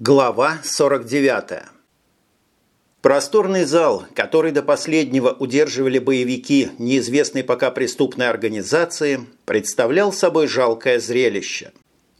Глава 49. Просторный зал, который до последнего удерживали боевики неизвестной пока преступной организации, представлял собой жалкое зрелище.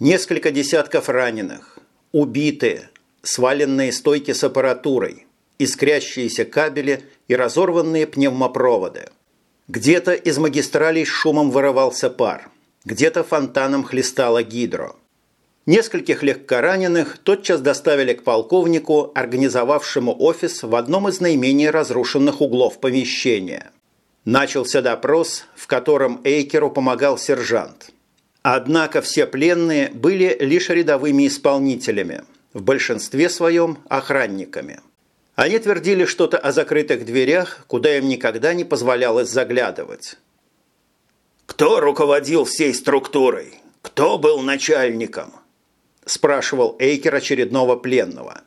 Несколько десятков раненых, убитые, сваленные стойки с аппаратурой, искрящиеся кабели и разорванные пневмопроводы. Где-то из магистралей шумом вырывался пар, где-то фонтаном хлестало гидро. Нескольких легкораненых тотчас доставили к полковнику, организовавшему офис в одном из наименее разрушенных углов помещения. Начался допрос, в котором Эйкеру помогал сержант. Однако все пленные были лишь рядовыми исполнителями, в большинстве своем охранниками. Они твердили что-то о закрытых дверях, куда им никогда не позволялось заглядывать. «Кто руководил всей структурой? Кто был начальником?» Спрашивал Эйкер очередного пленного.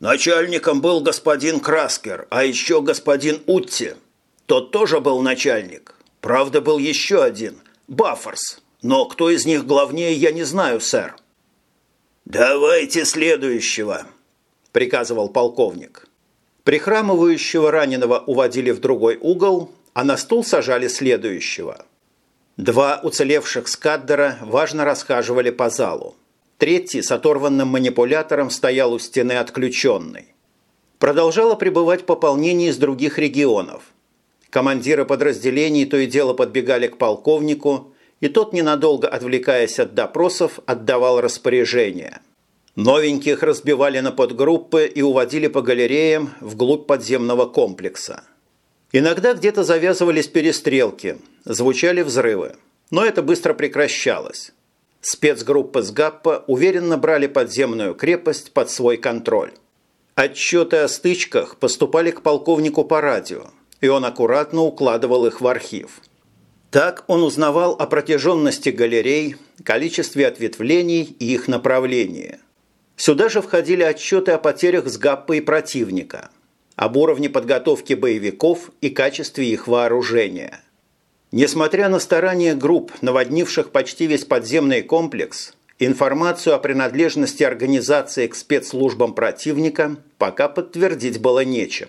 Начальником был господин Краскер, а еще господин Утти. Тот тоже был начальник. Правда, был еще один – Баффорс. Но кто из них главнее, я не знаю, сэр. «Давайте следующего», – приказывал полковник. Прихрамывающего раненого уводили в другой угол, а на стул сажали следующего. Два уцелевших скаддера важно расхаживали по залу. Третий с оторванным манипулятором стоял у стены отключенный. Продолжало прибывать пополнение из других регионов. Командиры подразделений то и дело подбегали к полковнику, и тот, ненадолго отвлекаясь от допросов, отдавал распоряжения. Новеньких разбивали на подгруппы и уводили по галереям вглубь подземного комплекса. Иногда где-то завязывались перестрелки, звучали взрывы, но это быстро прекращалось. Спецгруппы с ГАППа уверенно брали подземную крепость под свой контроль. Отчеты о стычках поступали к полковнику по радио, и он аккуратно укладывал их в архив. Так он узнавал о протяженности галерей, количестве ответвлений и их направлении. Сюда же входили отчеты о потерях с ГАППа и противника, об уровне подготовки боевиков и качестве их вооружения – Несмотря на старания групп, наводнивших почти весь подземный комплекс, информацию о принадлежности организации к спецслужбам противника пока подтвердить было нечем.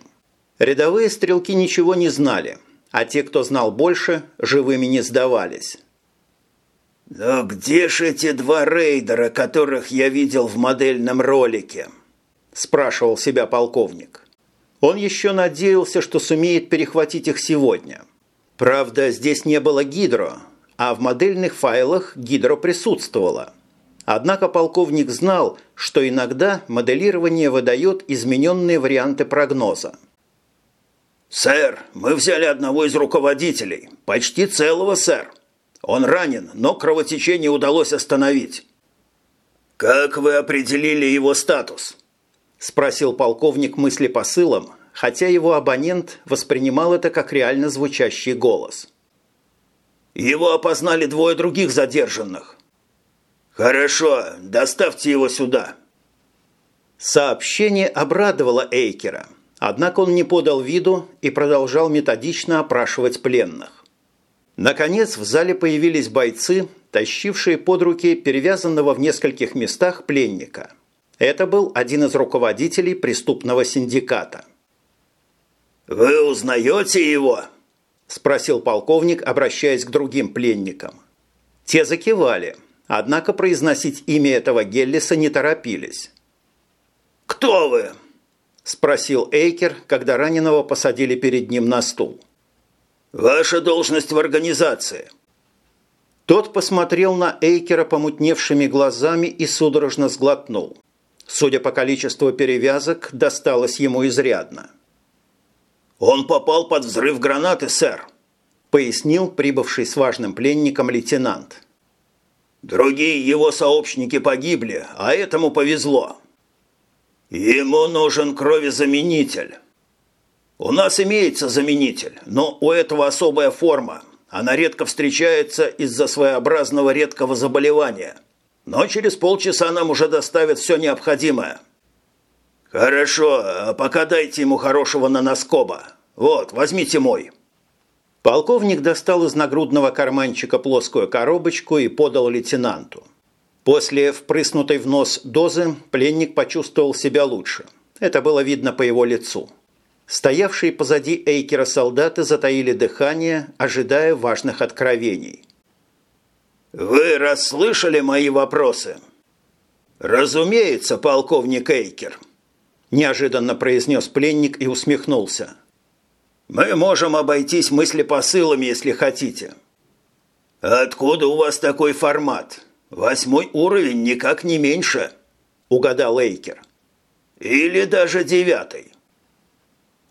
Рядовые стрелки ничего не знали, а те, кто знал больше, живыми не сдавались. «Но где же эти два рейдера, которых я видел в модельном ролике?» – спрашивал себя полковник. Он еще надеялся, что сумеет перехватить их сегодня – Правда, здесь не было гидро, а в модельных файлах гидро присутствовало. Однако полковник знал, что иногда моделирование выдает измененные варианты прогноза. «Сэр, мы взяли одного из руководителей. Почти целого, сэр. Он ранен, но кровотечение удалось остановить». «Как вы определили его статус?» – спросил полковник мысли посылом, хотя его абонент воспринимал это как реально звучащий голос. «Его опознали двое других задержанных». «Хорошо, доставьте его сюда». Сообщение обрадовало Эйкера, однако он не подал виду и продолжал методично опрашивать пленных. Наконец в зале появились бойцы, тащившие под руки перевязанного в нескольких местах пленника. Это был один из руководителей преступного синдиката – «Вы узнаете его?» – спросил полковник, обращаясь к другим пленникам. Те закивали, однако произносить имя этого Геллиса не торопились. «Кто вы?» – спросил Эйкер, когда раненого посадили перед ним на стул. «Ваша должность в организации». Тот посмотрел на Эйкера помутневшими глазами и судорожно сглотнул. Судя по количеству перевязок, досталось ему изрядно. «Он попал под взрыв гранаты, сэр», – пояснил прибывший с важным пленником лейтенант. «Другие его сообщники погибли, а этому повезло. Ему нужен кровезаменитель. У нас имеется заменитель, но у этого особая форма. Она редко встречается из-за своеобразного редкого заболевания. Но через полчаса нам уже доставят все необходимое». «Хорошо, а пока дайте ему хорошего наноскоба. Вот, возьмите мой». Полковник достал из нагрудного карманчика плоскую коробочку и подал лейтенанту. После впрыснутой в нос дозы пленник почувствовал себя лучше. Это было видно по его лицу. Стоявшие позади Эйкера солдаты затаили дыхание, ожидая важных откровений. «Вы расслышали мои вопросы?» «Разумеется, полковник Эйкер», – неожиданно произнес пленник и усмехнулся. «Мы можем обойтись мыслепосылами, если хотите». «Откуда у вас такой формат? Восьмой уровень никак не меньше», – угадал Эйкер. «Или даже девятый».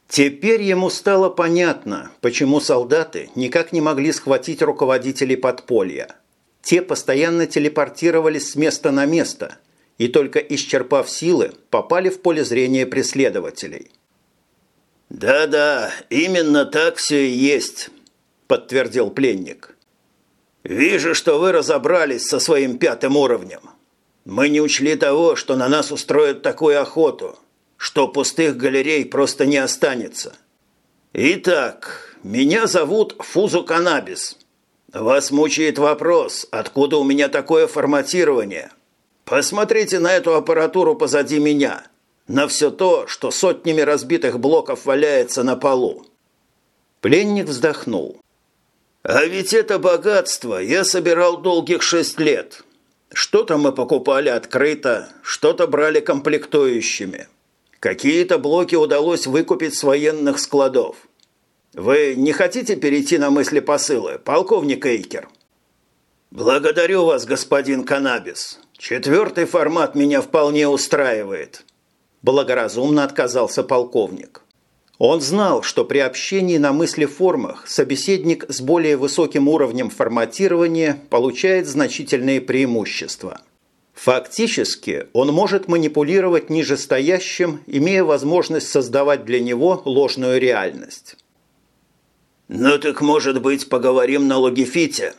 Теперь ему стало понятно, почему солдаты никак не могли схватить руководителей подполья. Те постоянно телепортировались с места на место и только исчерпав силы, попали в поле зрения преследователей. «Да-да, именно так все и есть», – подтвердил пленник. «Вижу, что вы разобрались со своим пятым уровнем. Мы не учли того, что на нас устроят такую охоту, что пустых галерей просто не останется. Итак, меня зовут Фузу Канабис. Вас мучает вопрос, откуда у меня такое форматирование. Посмотрите на эту аппаратуру позади меня, на все то, что сотнями разбитых блоков валяется на полу. Пленник вздохнул. А ведь это богатство я собирал долгих шесть лет. Что-то мы покупали открыто, что-то брали комплектующими. Какие-то блоки удалось выкупить с военных складов. Вы не хотите перейти на мысли посылы, полковник Эйкер? Благодарю вас, господин Канабис. Четвертый формат меня вполне устраивает. Благоразумно отказался полковник. Он знал, что при общении на мыслеформах собеседник с более высоким уровнем форматирования получает значительные преимущества – Фактически он может манипулировать нижестоящим, имея возможность создавать для него ложную реальность. «Ну так, может быть, поговорим на логифите?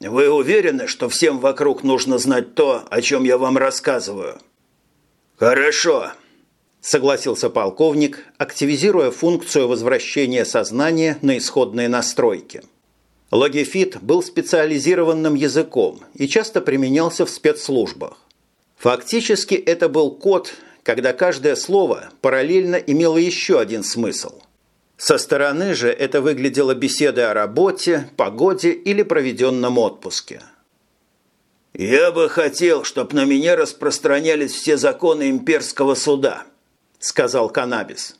Вы уверены, что всем вокруг нужно знать то, о чем я вам рассказываю?» «Хорошо», – согласился полковник, активизируя функцию возвращения сознания на исходные настройки. Логифит был специализированным языком и часто применялся в спецслужбах. Фактически это был код, когда каждое слово параллельно имело еще один смысл. Со стороны же это выглядело беседой о работе, погоде или проведенном отпуске. «Я бы хотел, чтобы на меня распространялись все законы имперского суда», – сказал Канабис.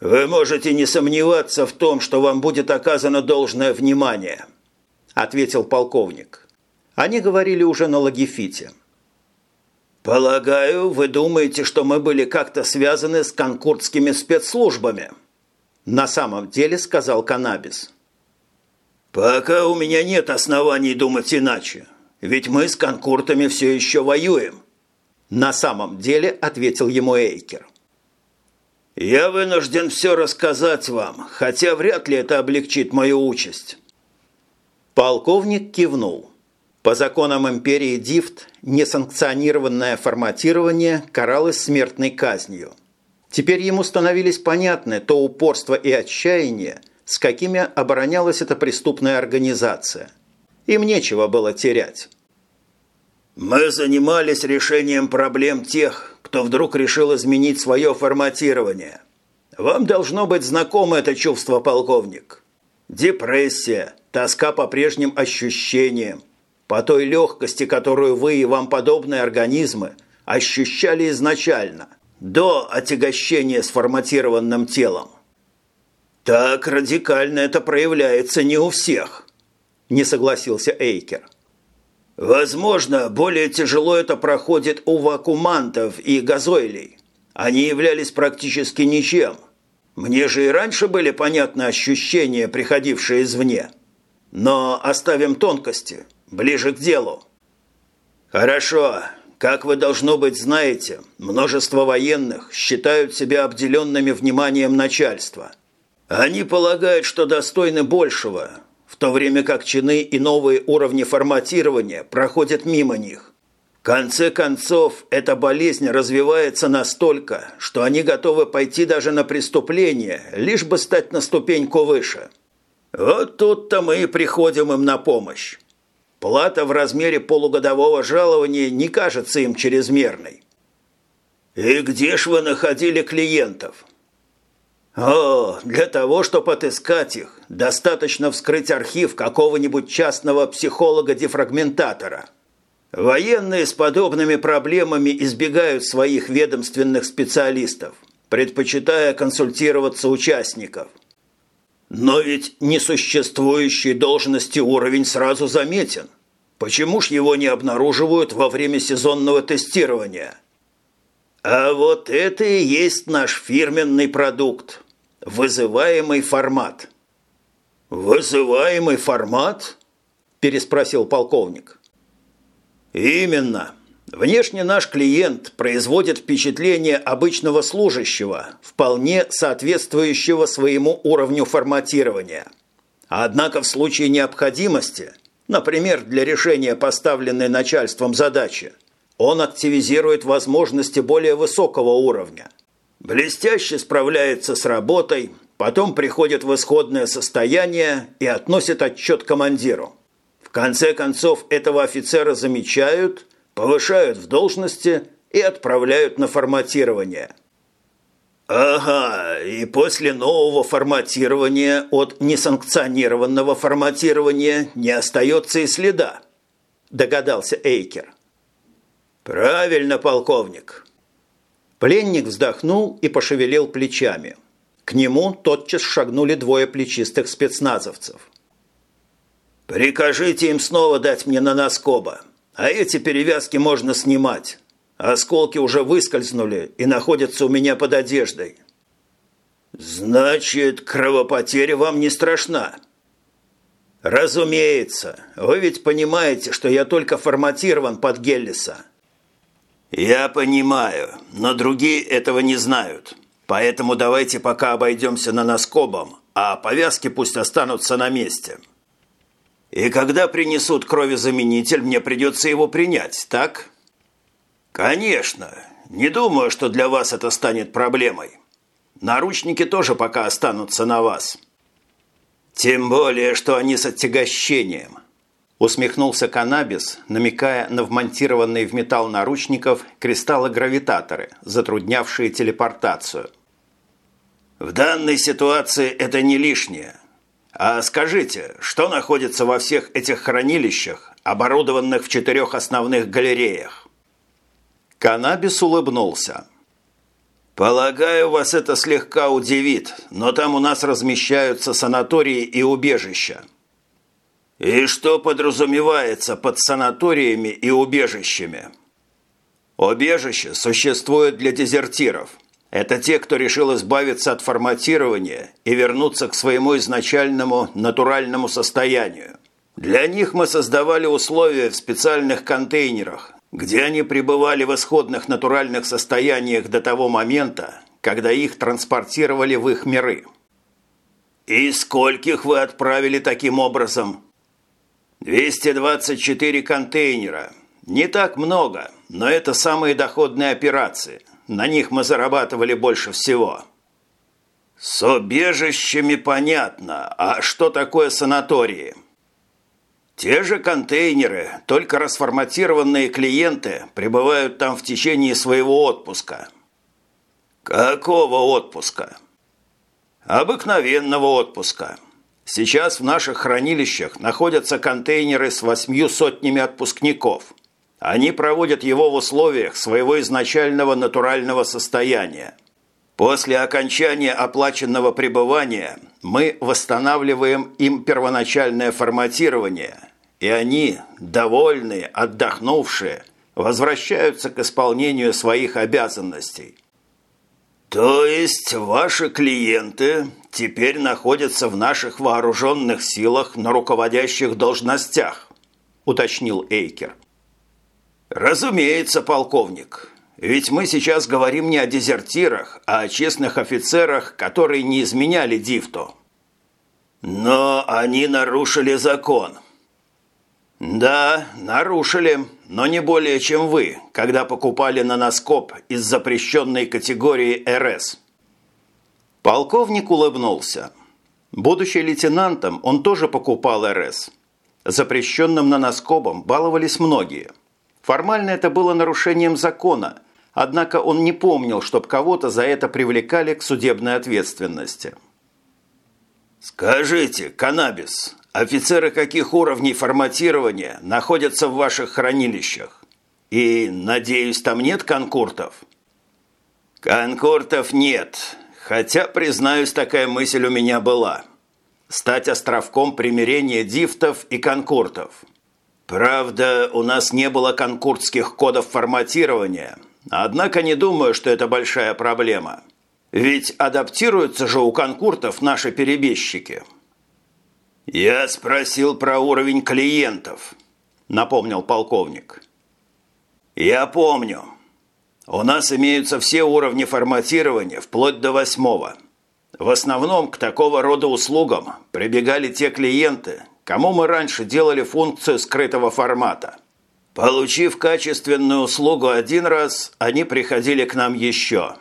«Вы можете не сомневаться в том, что вам будет оказано должное внимание», – ответил полковник. Они говорили уже на логифите. «Полагаю, вы думаете, что мы были как-то связаны с конкурдскими спецслужбами?» На самом деле сказал Канабис. «Пока у меня нет оснований думать иначе, ведь мы с конкуртами все еще воюем». На самом деле ответил ему Эйкер. «Я вынужден все рассказать вам, хотя вряд ли это облегчит мою участь». Полковник кивнул. По законам империи Дифт несанкционированное форматирование каралось смертной казнью. Теперь ему становились понятны то упорство и отчаяние, с какими оборонялась эта преступная организация. Им нечего было терять. Мы занимались решением проблем тех, кто вдруг решил изменить свое форматирование. Вам должно быть знакомо это чувство, полковник. Депрессия, тоска по прежним ощущениям, по той легкости, которую вы и вам подобные организмы ощущали изначально, до отягощения сформатированным телом. Так радикально это проявляется не у всех, не согласился Эйкер. Возможно, более тяжело это проходит у вакуумантов и газойлей. Они являлись практически ничем. Мне же и раньше были понятны ощущения, приходившие извне. Но оставим тонкости, ближе к делу. Хорошо, как вы, должно быть, знаете, множество военных считают себя обделенными вниманием начальства. Они полагают, что достойны большего, в то время как чины и новые уровни форматирования проходят мимо них. В конце концов, эта болезнь развивается настолько, что они готовы пойти даже на преступление, лишь бы стать на ступеньку выше. Вот тут-то мы и приходим им на помощь. Плата в размере полугодового жалования не кажется им чрезмерной. И где ж вы находили клиентов? О, для того, чтобы отыскать их, достаточно вскрыть архив какого-нибудь частного психолога-дефрагментатора. Военные с подобными проблемами избегают своих ведомственных специалистов, предпочитая консультироваться участников. Но ведь несуществующий должности уровень сразу заметен. Почему ж его не обнаруживают во время сезонного тестирования? А вот это и есть наш фирменный продукт. Вызываемый формат. «Вызываемый формат?» – переспросил полковник. «Именно. Внешне наш клиент производит впечатление обычного служащего, вполне соответствующего своему уровню форматирования. Однако в случае необходимости, например, для решения поставленной начальством задачи, он активизирует возможности более высокого уровня. Блестяще справляется с работой, потом приходит в исходное состояние и относит отчет командиру. В конце концов, этого офицера замечают – повышают в должности и отправляют на форматирование. Ага, и после нового форматирования от несанкционированного форматирования не остается и следа, догадался Эйкер. Правильно, полковник. Пленник вздохнул и пошевелил плечами. К нему тотчас шагнули двое плечистых спецназовцев. «Прикажите им снова дать мне на наноскоба», а эти перевязки можно снимать. Осколки уже выскользнули и находятся у меня под одеждой. Значит, кровопотеря вам не страшна? Разумеется. Вы ведь понимаете, что я только форматирован под Геллиса. Я понимаю, но другие этого не знают. Поэтому давайте пока обойдемся наноскобом, а повязки пусть останутся на месте. И когда принесут кровезаменитель, мне придется его принять, так? Конечно. Не думаю, что для вас это станет проблемой. Наручники тоже пока останутся на вас. Тем более, что они с отягощением. Усмехнулся каннабис, намекая на вмонтированные в металл наручников кристаллы-гравитаторы, затруднявшие телепортацию. В данной ситуации это не лишнее. А скажите, что находится во всех этих хранилищах, оборудованных в четырех основных галереях? Канабис улыбнулся. «Полагаю, вас это слегка удивит, но там у нас размещаются санатории и убежища». «И что подразумевается под санаториями и убежищами?» «Убежище существует для дезертиров – это те, кто решил избавиться от форматирования и вернуться к своему изначальному натуральному состоянию. Для них мы создавали условия в специальных контейнерах, где они пребывали в исходных натуральных состояниях до того момента, когда их транспортировали в их миры. «И скольких вы отправили таким образом?» «224 контейнера. Не так много, но это самые доходные операции. На них мы зарабатывали больше всего. С убежищами понятно. А что такое санатории? Те же контейнеры, только расформатированные клиенты пребывают там в течение своего отпуска. Какого отпуска? Обыкновенного отпуска. Сейчас в наших хранилищах находятся контейнеры с восьмью сотнями отпускников – они проводят его в условиях своего изначального натурального состояния. После окончания оплаченного пребывания мы восстанавливаем им первоначальное форматирование, и они, довольные, отдохнувшие, возвращаются к исполнению своих обязанностей. То есть ваши клиенты теперь находятся в наших вооруженных силах на руководящих должностях, уточнил Эйкер. «Разумеется, полковник. Ведь мы сейчас говорим не о дезертирах, а о честных офицерах, которые не изменяли Дифту». «Но они нарушили закон». «Да, нарушили, но не более, чем вы, когда покупали наноскоп из запрещенной категории РС». Полковник улыбнулся. Будучи лейтенантом, он тоже покупал РС – Запрещенным наноскобом баловались многие. Формально это было нарушением закона, однако он не помнил, чтоб кого-то за это привлекали к судебной ответственности. «Скажите, каннабис, офицеры каких уровней форматирования находятся в ваших хранилищах? И, надеюсь, там нет конкуртов?» «Конкуртов нет, хотя, признаюсь, такая мысль у меня была. Стать островком примирения дифтов и конкуртов. Правда, у нас не было конкуртских кодов форматирования, однако не думаю, что это большая проблема. Ведь адаптируются же у конкуртов наши перебежчики». «Я спросил про уровень клиентов», – напомнил полковник. «Я помню». У нас имеются все уровни форматирования, вплоть до восьмого. В основном к такого рода услугам прибегали те клиенты, кому мы раньше делали функцию скрытого формата. Получив качественную услугу один раз, они приходили к нам еще.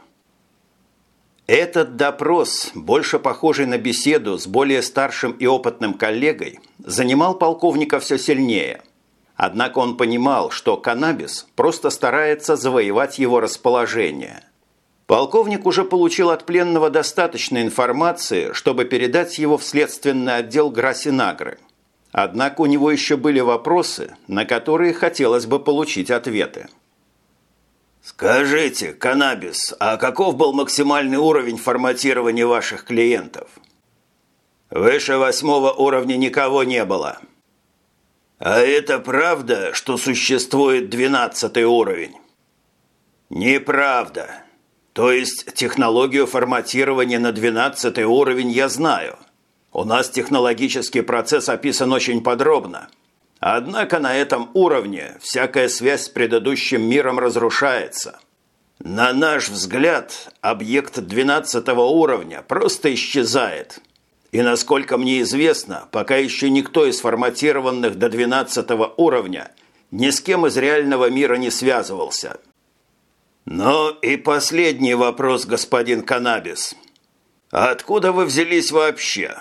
Этот допрос, больше похожий на беседу с более старшим и опытным коллегой, занимал полковника все сильнее – Однако он понимал, что каннабис просто старается завоевать его расположение. Полковник уже получил от пленного достаточно информации, чтобы передать его в следственный отдел Грасинагры. Однако у него еще были вопросы, на которые хотелось бы получить ответы. «Скажите, каннабис, а каков был максимальный уровень форматирования ваших клиентов?» «Выше восьмого уровня никого не было», а это правда, что существует двенадцатый уровень? Неправда. То есть технологию форматирования на двенадцатый уровень я знаю. У нас технологический процесс описан очень подробно. Однако на этом уровне всякая связь с предыдущим миром разрушается. На наш взгляд, объект 12 уровня просто исчезает – и насколько мне известно, пока еще никто из форматированных до 12 уровня ни с кем из реального мира не связывался. Но и последний вопрос, господин Канабис. Откуда вы взялись вообще?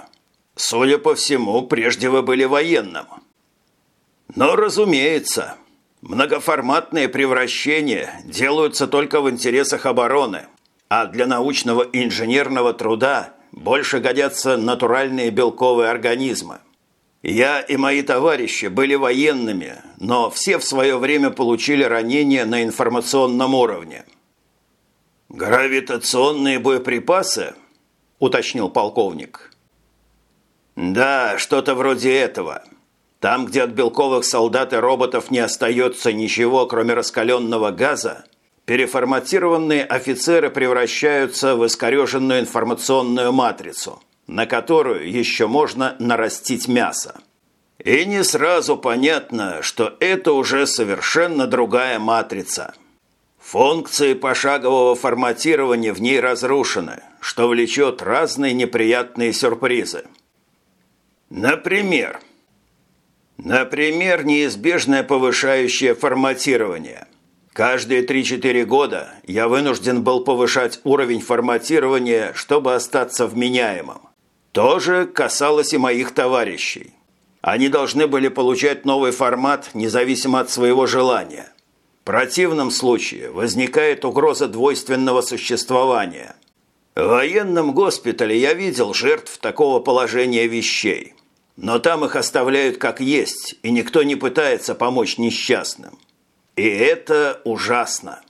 Судя по всему, прежде вы были военным. Но, разумеется, многоформатные превращения делаются только в интересах обороны, а для научного инженерного труда – больше годятся натуральные белковые организмы. Я и мои товарищи были военными, но все в свое время получили ранения на информационном уровне. «Гравитационные боеприпасы?» – уточнил полковник. «Да, что-то вроде этого. Там, где от белковых солдат и роботов не остается ничего, кроме раскаленного газа, переформатированные офицеры превращаются в искореженную информационную матрицу, на которую еще можно нарастить мясо. И не сразу понятно, что это уже совершенно другая матрица. Функции пошагового форматирования в ней разрушены, что влечет разные неприятные сюрпризы. Например, например, неизбежное повышающее форматирование – Каждые 3-4 года я вынужден был повышать уровень форматирования, чтобы остаться вменяемым. То же касалось и моих товарищей. Они должны были получать новый формат независимо от своего желания. В противном случае возникает угроза двойственного существования. В военном госпитале я видел жертв такого положения вещей. Но там их оставляют как есть, и никто не пытается помочь несчастным. И это ужасно.